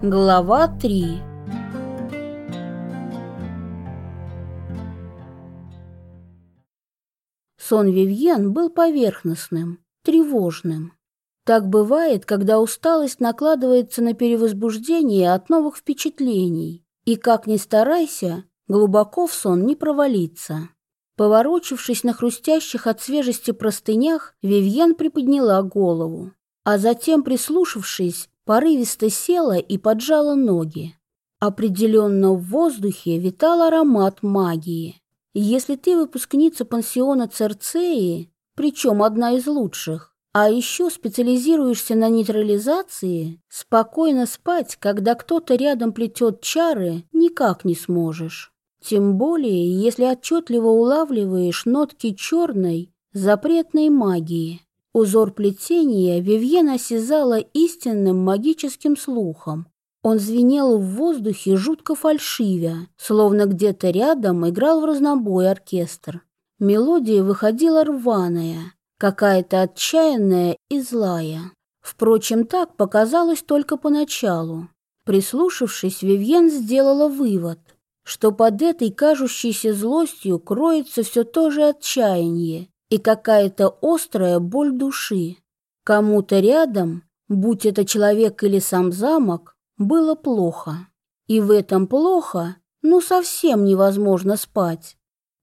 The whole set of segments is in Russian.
Глава 3 Сон Вивьен был поверхностным, тревожным. Так бывает, когда усталость накладывается на перевозбуждение от новых впечатлений, и, как ни старайся, глубоко в сон не провалиться. Поворочившись на хрустящих от свежести простынях, Вивьен приподняла голову, а затем, прислушавшись, порывисто села и поджала ноги. Определенно в воздухе витал аромат магии. Если ты выпускница пансиона Церцеи, причем одна из лучших, а еще специализируешься на нейтрализации, спокойно спать, когда кто-то рядом плетет чары, никак не сможешь. Тем более, если отчетливо улавливаешь нотки черной, запретной магии. Узор плетения Вивьен осязала истинным магическим слухом. Он звенел в воздухе жутко фальшивя, словно где-то рядом играл в разнобой оркестр. Мелодия выходила рваная, какая-то отчаянная и злая. Впрочем, так показалось только поначалу. Прислушавшись, Вивьен сделала вывод – что под этой кажущейся злостью кроется все то же отчаяние и какая-то острая боль души. Кому-то рядом, будь это человек или сам замок, было плохо. И в этом плохо, ну совсем невозможно спать.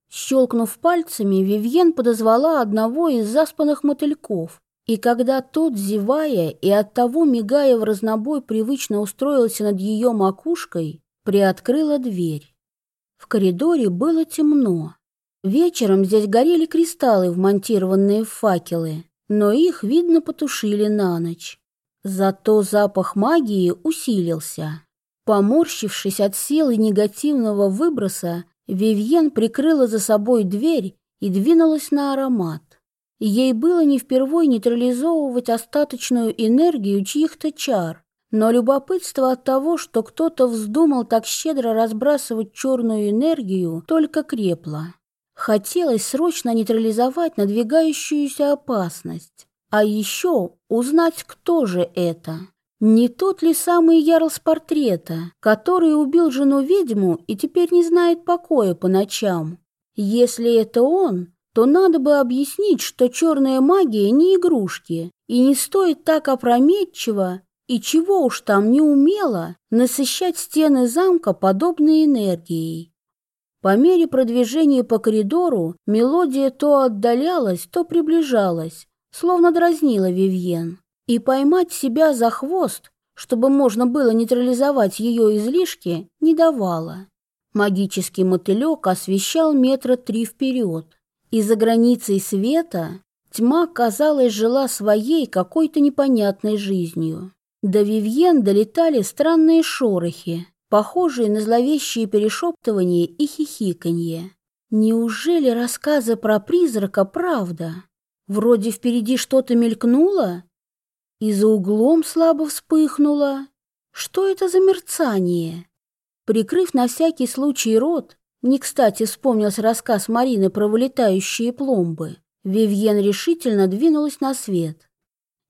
Щелкнув пальцами, Вивьен подозвала одного из заспанных мотыльков, и когда тот, зевая и оттого мигая в разнобой, привычно устроился над ее макушкой, приоткрыла дверь. В коридоре было темно. Вечером здесь горели кристаллы, вмонтированные в факелы, но их, видно, потушили на ночь. Зато запах магии усилился. Поморщившись от силы негативного выброса, Вивьен прикрыла за собой дверь и двинулась на аромат. Ей было не впервой нейтрализовывать остаточную энергию чьих-то чар, но любопытство от того, что кто-то вздумал так щедро разбрасывать черную энергию, только крепло. Хотелось срочно нейтрализовать надвигающуюся опасность. А еще узнать, кто же это. Не тот ли самый ярл с портрета, который убил жену-ведьму и теперь не знает покоя по ночам? Если это он, то надо бы объяснить, что черная магия не игрушки и не стоит так опрометчиво и чего уж там не умела насыщать стены замка подобной энергией. По мере продвижения по коридору мелодия то отдалялась, то приближалась, словно дразнила Вивьен. И поймать себя за хвост, чтобы можно было нейтрализовать ее излишки, не давала. Магический мотылек освещал метра три вперед. И за границей света тьма, казалось, жила своей какой-то непонятной жизнью. До Вивьен долетали странные шорохи, похожие на зловещие перешептывания и хихиканье. Неужели рассказы про призрака правда? Вроде впереди что-то мелькнуло, и за углом слабо вспыхнуло. Что это за мерцание? Прикрыв на всякий случай рот, не кстати вспомнился рассказ Марины про вылетающие пломбы, Вивьен решительно двинулась на свет.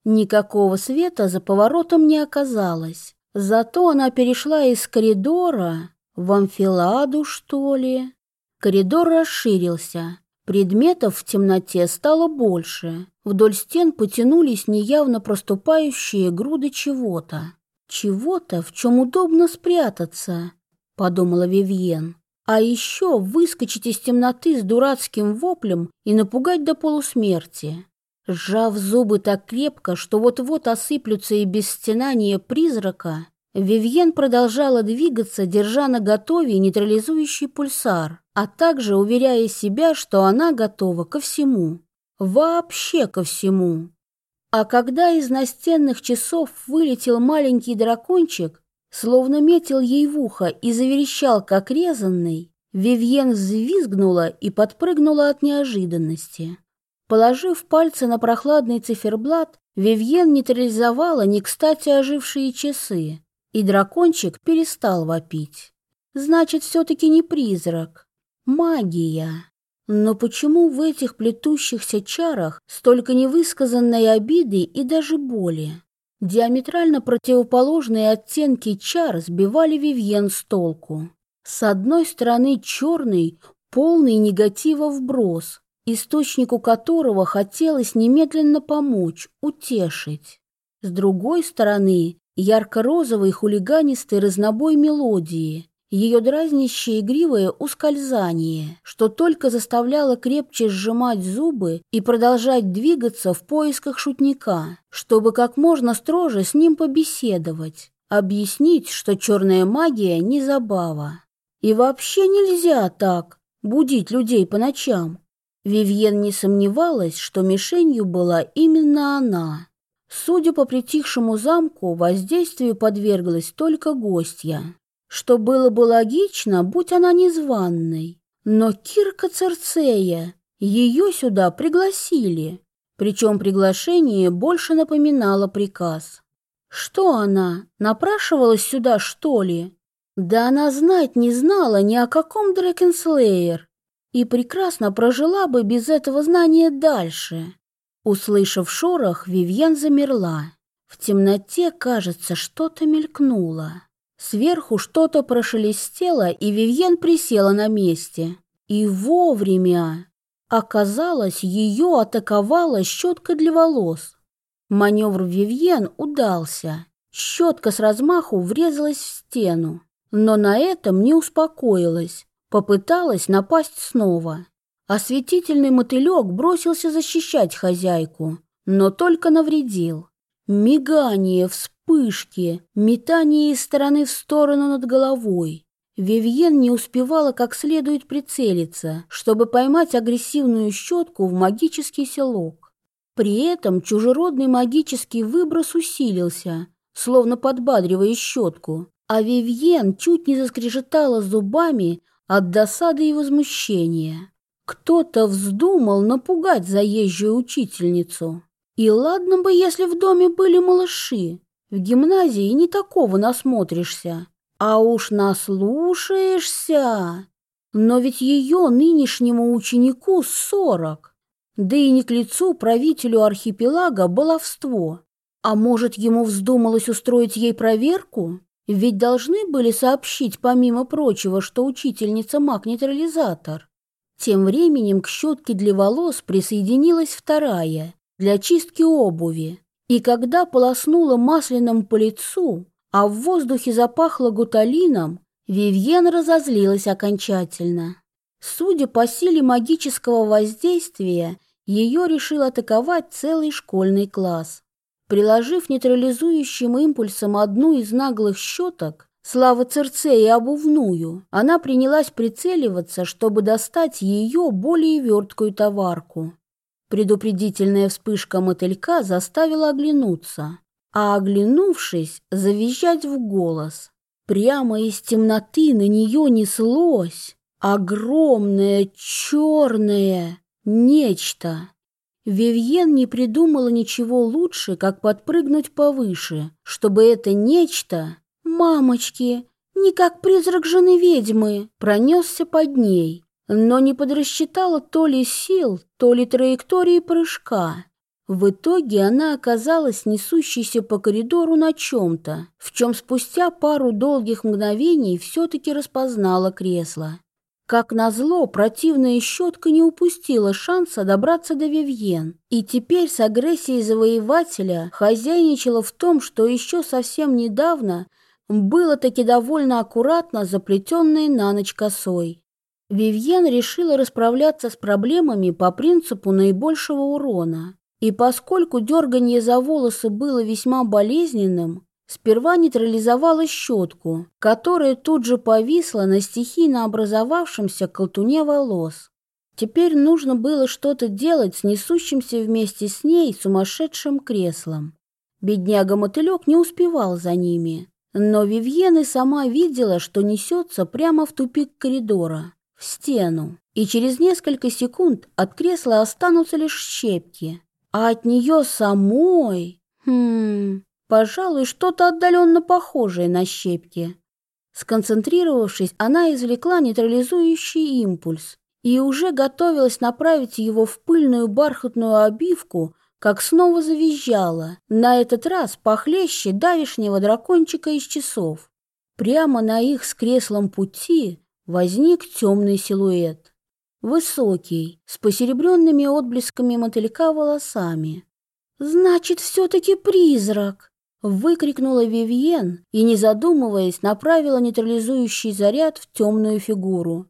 Никакого света за поворотом не оказалось. Зато она перешла из коридора в амфиладу, что ли. Коридор расширился. Предметов в темноте стало больше. Вдоль стен потянулись неявно проступающие груды чего-то. Чего-то, в чем удобно спрятаться, подумала Вивьен. А еще выскочить из темноты с дурацким воплем и напугать до полусмерти. Сжав зубы так крепко, что вот-вот осыплются и без стенания призрака, Вивьен продолжала двигаться, держа на готове нейтрализующий пульсар, а также уверяя себя, что она готова ко всему. Вообще ко всему. А когда из настенных часов вылетел маленький дракончик, словно метил ей в ухо и заверещал, как резанный, Вивьен взвизгнула и подпрыгнула от неожиданности. Положив пальцы на прохладный циферблат, Вивьен нейтрализовала не кстати ожившие часы, и дракончик перестал вопить. Значит, все-таки не призрак. Магия. Но почему в этих плетущихся чарах столько невысказанной обиды и даже боли? Диаметрально противоположные оттенки чар сбивали Вивьен с толку. С одной стороны черный, полный негатива вброс, источнику которого хотелось немедленно помочь, утешить. С другой стороны ярко-розовый хулиганистый разнобой мелодии, ее дразнящее игривое ускользание, что только заставляло крепче сжимать зубы и продолжать двигаться в поисках шутника, чтобы как можно строже с ним побеседовать, объяснить, что черная магия не забава. И вообще нельзя так будить людей по ночам. Вивьен не сомневалась, что мишенью была именно она. Судя по притихшему замку, воздействию подверглась только гостья что было бы логично, будь она незваной. Но Кирка Церцея, ее сюда пригласили, причем приглашение больше напоминало приказ. Что она, напрашивалась сюда, что ли? Да она знать не знала ни о каком Дрекенслеер и прекрасно прожила бы без этого знания дальше. Услышав шорох, Вивьен замерла. В темноте, кажется, что-то мелькнуло. Сверху что-то прошелестело, и Вивьен присела на месте. И вовремя. Оказалось, ее атаковала щетка для волос. Маневр Вивьен удался. Щетка с размаху врезалась в стену. Но на этом не успокоилась. Попыталась напасть снова. Осветительный мотылек бросился защищать хозяйку, но только навредил. Мигание, вспышки, метание из стороны в сторону над головой. Вивьен не успевала как следует прицелиться, чтобы поймать агрессивную щетку в магический селок. При этом чужеродный магический выброс усилился, словно подбадривая щетку, а Вивьен чуть не заскрежетала зубами от досады и возмущения. Кто-то вздумал напугать заезжую учительницу. И ладно бы, если в доме были малыши. В гимназии не такого насмотришься. А уж наслушаешься. Но ведь ее нынешнему ученику сорок. Да и не к лицу правителю архипелага баловство. А может, ему вздумалось устроить ей проверку? Ведь должны были сообщить, помимо прочего, что учительница маг-нейтрализатор. Тем временем к щетке для волос присоединилась вторая, для чистки обуви. И когда полоснула масляным по лицу, а в воздухе запахло гуталином, Вивьен разозлилась окончательно. Судя по силе магического воздействия, ее решил атаковать целый школьный класс. Приложив нейтрализующим импульсом одну из наглых щеток, Слава Церцеи обувную, она принялась прицеливаться, чтобы достать ее более верткую товарку. Предупредительная вспышка мотылька заставила оглянуться, а оглянувшись, завизжать в голос. Прямо из темноты на нее неслось огромное черное нечто. Вивьен не придумала ничего лучше, как подпрыгнуть повыше, чтобы это нечто, мамочки, не как призрак жены ведьмы, пронесся под ней но не подрасчитала то ли сил, то ли траектории прыжка. В итоге она оказалась несущейся по коридору на чем-то, в чем спустя пару долгих мгновений все-таки распознала кресло. Как назло, противная щетка не упустила шанса добраться до Вивьен, и теперь с агрессией завоевателя хозяйничала в том, что еще совсем недавно было таки довольно аккуратно заплетенной на ночь косой. Вивьен решила расправляться с проблемами по принципу наибольшего урона. И поскольку дерганье за волосы было весьма болезненным, сперва нейтрализовала щетку, которая тут же повисла на стихийно образовавшемся колтуне волос. Теперь нужно было что-то делать с несущимся вместе с ней сумасшедшим креслом. Бедняга-мотылек не успевал за ними, но Вивьен и сама видела, что несется прямо в тупик коридора в стену, и через несколько секунд от кресла останутся лишь щепки, а от нее самой... Хм... Пожалуй, что-то отдаленно похожее на щепки. Сконцентрировавшись, она извлекла нейтрализующий импульс и уже готовилась направить его в пыльную бархатную обивку, как снова завизжала, на этот раз похлеще давишнего дракончика из часов. Прямо на их с креслом пути возник темный силуэт. Высокий, с посеребренными отблесками мотылька волосами. «Значит, все-таки призрак!» Выкрикнула Вивьен и, не задумываясь, направила нейтрализующий заряд в темную фигуру.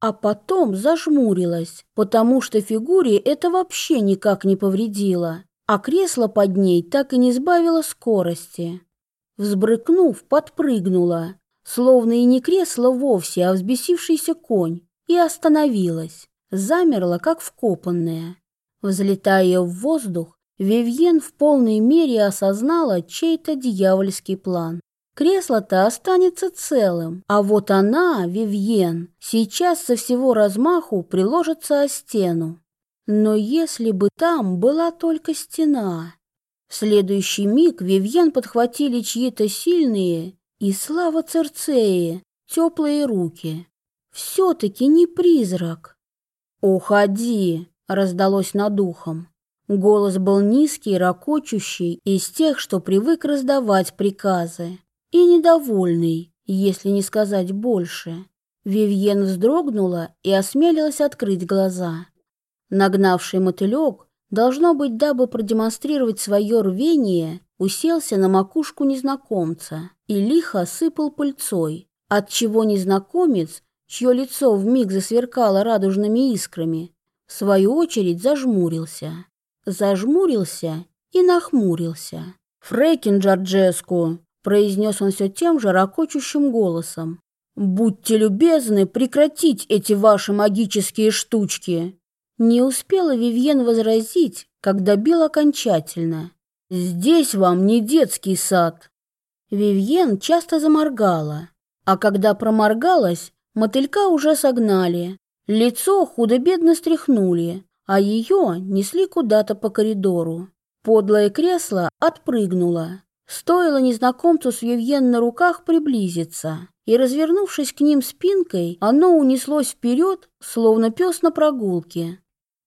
А потом зажмурилась, потому что фигуре это вообще никак не повредило, а кресло под ней так и не сбавило скорости. Взбрыкнув, подпрыгнула, словно и не кресло вовсе, а взбесившийся конь, и остановилась, замерла, как вкопанная. Взлетая в воздух, Вивьен в полной мере осознала чей-то дьявольский план. Кресло-то останется целым, а вот она, Вивьен, сейчас со всего размаху приложится о стену. Но если бы там была только стена... В следующий миг Вивьен подхватили чьи-то сильные и, слава Церцеи, теплые руки. Все-таки не призрак. «Уходи!» — раздалось над ухом. Голос был низкий, ракочущий, из тех, что привык раздавать приказы. И недовольный, если не сказать больше. Вивьен вздрогнула и осмелилась открыть глаза. Нагнавший мотылек, должно быть, дабы продемонстрировать свое рвение, уселся на макушку незнакомца и лихо сыпал пыльцой, отчего незнакомец, чье лицо вмиг засверкало радужными искрами, в свою очередь зажмурился зажмурился и нахмурился. «Фрейкин Джорджеску!» — произнес он все тем же ракочущим голосом. «Будьте любезны прекратить эти ваши магические штучки!» Не успела Вивьен возразить, как добил окончательно. «Здесь вам не детский сад!» Вивьен часто заморгала, а когда проморгалась, мотылька уже согнали, лицо худо-бедно стряхнули, а ее несли куда-то по коридору. Подлое кресло отпрыгнуло. Стоило незнакомцу с Вивьен на руках приблизиться, и, развернувшись к ним спинкой, оно унеслось вперед, словно пес на прогулке.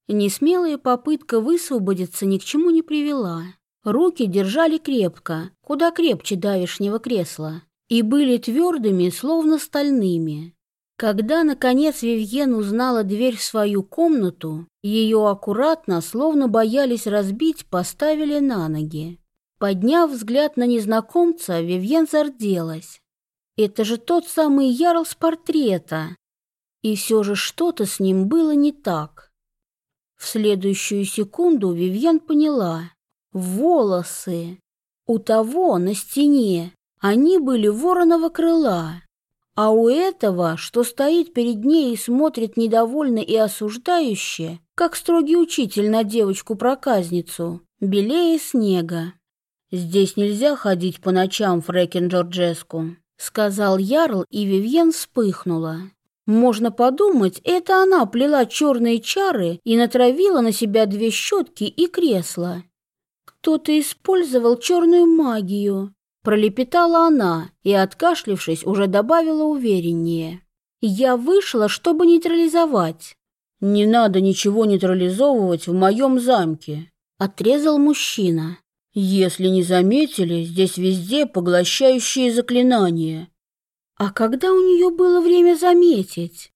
Несмелая попытка высвободиться ни к чему не привела. Руки держали крепко, куда крепче давешнего кресла, и были твердыми, словно стальными. Когда, наконец, Вивьен узнала дверь в свою комнату, ее аккуратно, словно боялись разбить, поставили на ноги. Подняв взгляд на незнакомца, Вивьен зарделась. Это же тот самый Ярл с портрета. И все же что-то с ним было не так. В следующую секунду Вивьен поняла. Волосы. У того на стене. Они были вороного крыла. А у этого, что стоит перед ней и смотрит недовольно и осуждающе, как строгий учитель на девочку-проказницу, белее снега. «Здесь нельзя ходить по ночам, Фрэкин Джорджеску», — сказал Ярл, и Вивьен вспыхнула. Можно подумать, это она плела черные чары и натравила на себя две щетки и кресло. Кто-то использовал черную магию, Пролепетала она и, откашлившись, уже добавила увереннее. «Я вышла, чтобы нейтрализовать». «Не надо ничего нейтрализовывать в моем замке», — отрезал мужчина. «Если не заметили, здесь везде поглощающие заклинания». А когда у нее было время заметить?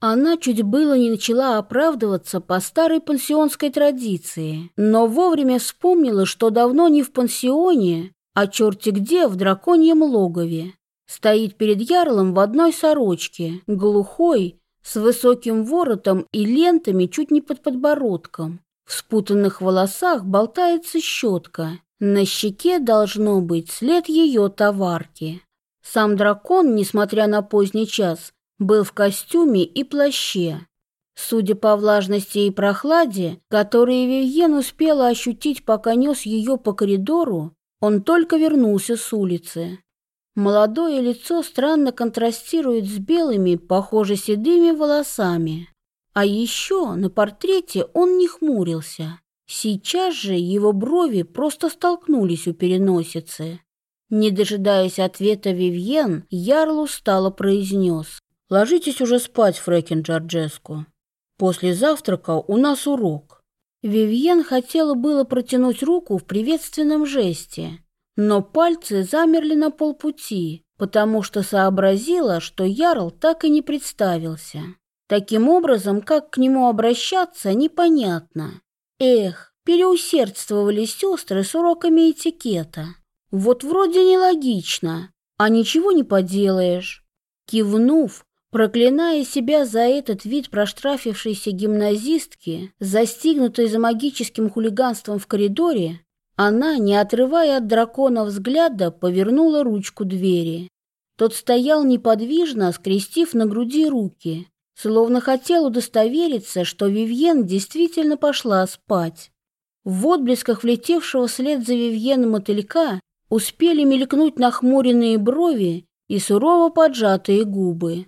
Она чуть было не начала оправдываться по старой пансионской традиции, но вовремя вспомнила, что давно не в пансионе, а черти где в драконьем логове. Стоит перед ярлом в одной сорочке, глухой, с высоким воротом и лентами чуть не под подбородком. В спутанных волосах болтается щетка. На щеке должно быть след ее товарки. Сам дракон, несмотря на поздний час, был в костюме и плаще. Судя по влажности и прохладе, которые Вивьен успела ощутить, пока нес ее по коридору, он только вернулся с улицы. Молодое лицо странно контрастирует с белыми, похоже, седыми волосами. А еще на портрете он не хмурился. Сейчас же его брови просто столкнулись у переносицы. Не дожидаясь ответа Вивьен, Ярл устало произнес. «Ложитесь уже спать, Фрэкин Джорджеску. После завтрака у нас урок». Вивьен хотела было протянуть руку в приветственном жесте, но пальцы замерли на полпути, потому что сообразила, что Ярл так и не представился. Таким образом, как к нему обращаться, непонятно. Эх, переусердствовали сестры с уроками этикета. Вот вроде нелогично, а ничего не поделаешь. Кивнув, проклиная себя за этот вид проштрафившейся гимназистки, застигнутой за магическим хулиганством в коридоре, она, не отрывая от дракона взгляда, повернула ручку двери. Тот стоял неподвижно, скрестив на груди руки, словно хотел удостовериться, что Вивьен действительно пошла спать. В отблесках влетевшего вслед за Вивьеном мотылька успели мелькнуть нахмуренные брови и сурово поджатые губы.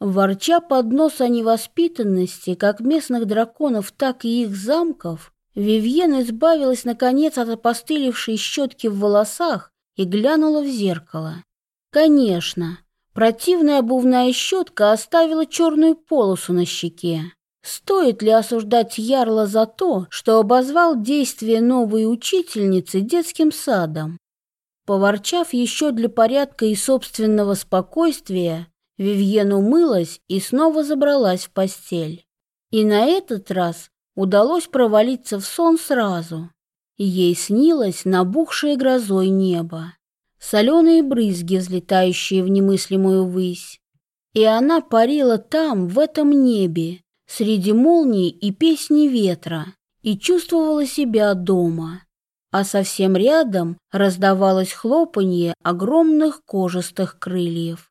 Ворча под нос о невоспитанности как местных драконов, так и их замков, Вивьен избавилась, наконец, от опостылевшей щетки в волосах и глянула в зеркало. Конечно, Противная обувная щетка оставила черную полосу на щеке. Стоит ли осуждать Ярла за то, что обозвал действия новой учительницы детским садом? Поворчав еще для порядка и собственного спокойствия, Вивьен умылась и снова забралась в постель. И на этот раз удалось провалиться в сон сразу. Ей снилось набухшее грозой небо соленые брызги, взлетающие в немыслимую высь. И она парила там, в этом небе, среди молний и песни ветра, и чувствовала себя дома. А совсем рядом раздавалось хлопанье огромных кожистых крыльев.